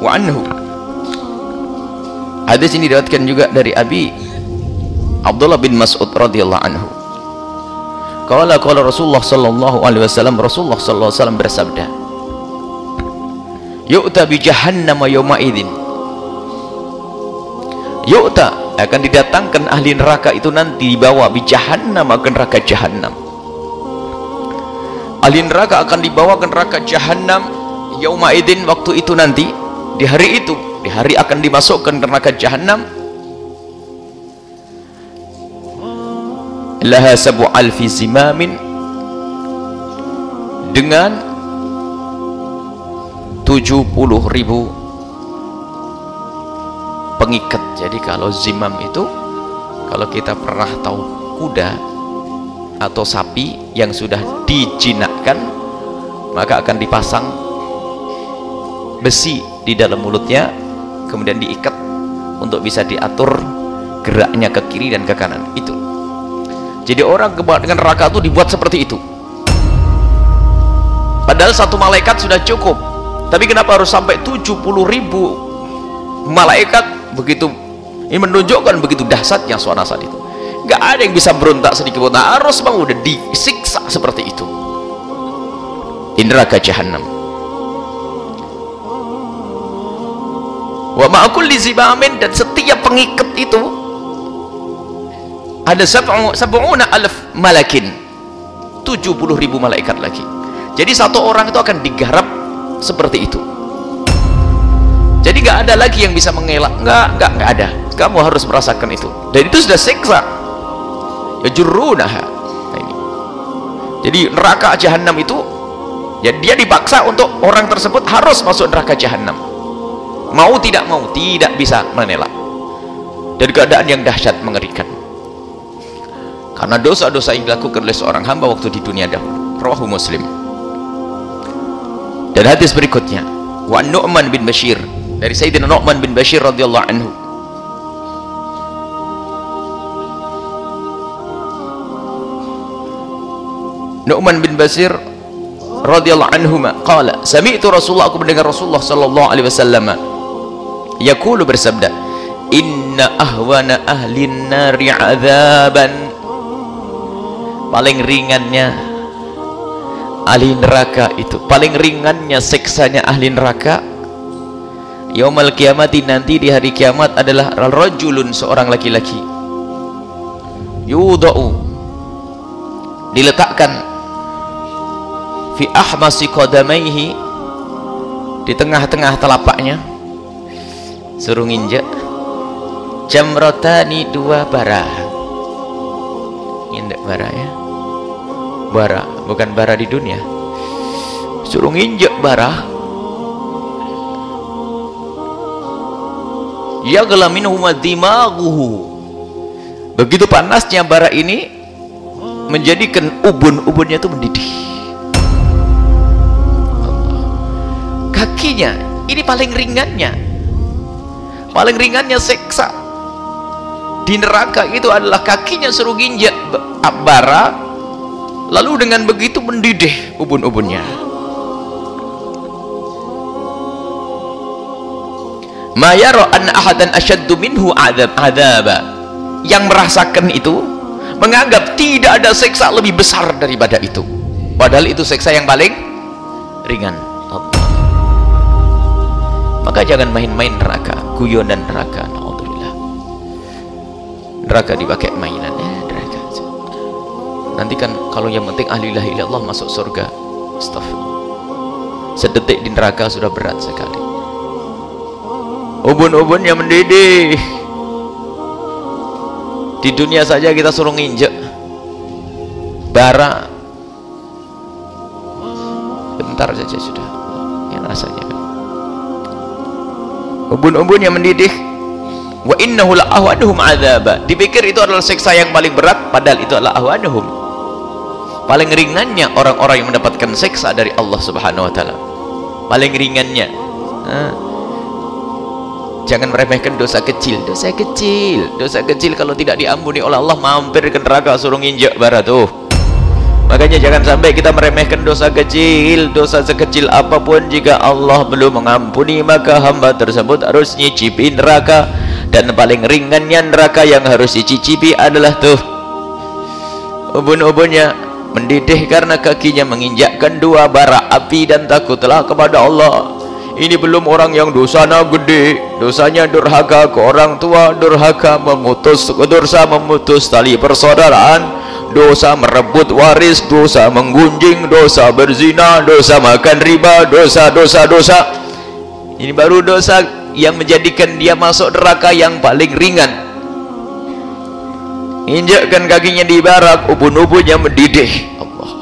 wa anhu. Hadis ini diriwayatkan juga dari Abi Abdullah bin Mas'ud radhiyallahu anhu. Qala qala Rasulullah sallallahu alaihi wasallam Rasulullah sallallahu alaihi wasallam bersabda yu'ta bi jahannam yawma idzin. Yu'ta akan didatangkan ahli neraka itu nanti dibawa bi jahannam ke neraka jahannam. Ahli neraka akan dibawa ke neraka jahannam yauma idzin waktu itu nanti di hari itu di hari akan dimasukkan ke neraka jahannam. Laha sabu alfi zimamin. Dengan 70 ribu pengikat. Jadi kalau zimam itu kalau kita pernah tahu kuda atau sapi yang sudah dijinakkan maka akan dipasang besi di dalam mulutnya kemudian diikat untuk bisa diatur geraknya ke kiri dan ke kanan. Itu. Jadi orang dengan neraka itu dibuat seperti itu. Padahal satu malaikat sudah cukup. Tapi kenapa harus sampai 70 ribu malaikat? Begitu. Ini menunjukkan begitu dahsyatnya suara saat itu. Nggak ada yang bisa berontak sedikit pun. Nah, harus bang udah disiksa seperti itu. Di neraka jahanam wa ma'akul zibamin dan setiap pengikat itu ada sab'una alf malakin 70 ribu malaikat lagi. Jadi satu orang itu akan digarap seperti itu. Jadi nggak ada lagi yang bisa mengelak. Nggak nggak nggak ada. Kamu harus merasakan itu. Dan itu sudah siksa. Ya jurunaha. Nah ini. Jadi neraka jahanam itu ya dia dipaksa untuk orang tersebut harus masuk neraka jahanam mau tidak mau tidak bisa menelak. Dari keadaan yang dahsyat mengerikan. Karena dosa-dosa yang dilakukan oleh seorang hamba waktu di dunia dahulu. Rawahu muslim. Dan hadis berikutnya. Wa Nu'man bin Bashir. Dari Sayyidina Nu'man bin Bashir radhiyallahu anhu. Nu'man bin Bashir radhiyallahu anhu qala sami'tu Rasulullah aku mendengar Rasulullah sallallahu alaihi wasallam yaqulu bersabda inna ahwana ahlin nari adzaban paling ringannya ahli neraka itu paling ringannya seksanya ahli neraka yaumal kiamati nanti di hari kiamat adalah rajulun seorang laki-laki. Yudau diletakkan fi ahmasi qadamaihi di tengah-tengah telapaknya suruh nginjak jamrotani dua bara. Indak bara ya. Bara bukan bara di dunia. Suruh nginjak bara. Yagla minhuma dimaguhu. Begitu panasnya bara ini menjadikan ubun-ubunnya itu mendidih. Kakinya ini paling ringannya paling ringannya seksa di neraka itu adalah kakinya suruh ginjak bara lalu dengan begitu mendidih ubun-ubunnya. Ma yara an ahadan asyaddu minhu adab adaba yang merasakan itu menganggap tidak ada seksa lebih besar daripada itu. Padahal itu seksa yang paling ringan. Maka jangan main-main neraka guyonan neraka. Naudzubillah. Neraka dipakai mainan ya neraka nanti kan kalau yang penting ahli la ilallah masuk surga. Astagfirullah sedetik di neraka sudah berat sekali. Ubun-ubun yang mendidih. Di dunia saja kita suruh nginjek. Bara bentar saja sudah. Yang rasanya ubun-ubun yang mendidih. Wa innahu la'ahwanuhum azaba. Dipikir itu adalah seksa yang paling berat padahal itu adalah ahwanuhum. Paling ringannya orang-orang yang mendapatkan seksa dari Allah subhanahu wa ta'ala. Paling ringannya. Nah, jangan meremehkan dosa kecil. Dosa kecil. Dosa kecil kalau tidak diampuni oleh Allah mampir ke neraka suruh nginjak bara tuh makanya jangan sampai kita meremehkan dosa kecil dosa sekecil apa pun jika Allah belum mengampuni maka hamba tersebut harus nyicipi neraka. Dan paling ringannya neraka yang harus dicicipi adalah tuh ubun-ubunnya mendidih karena kakinya menginjakkan dua bara api dan takutlah kepada Allah. Ini belum orang yang dosanya gede dosanya durhaka ke orang tua durhaka memutus dosa memutus tali persaudaraan dosa merebut waris dosa menggunjing dosa berzina dosa makan riba dosa dosa dosa. Ini baru dosa yang menjadikan dia masuk neraka yang paling ringan. Injakkan kakinya di barak ubun-ubunnya mendidih. Allah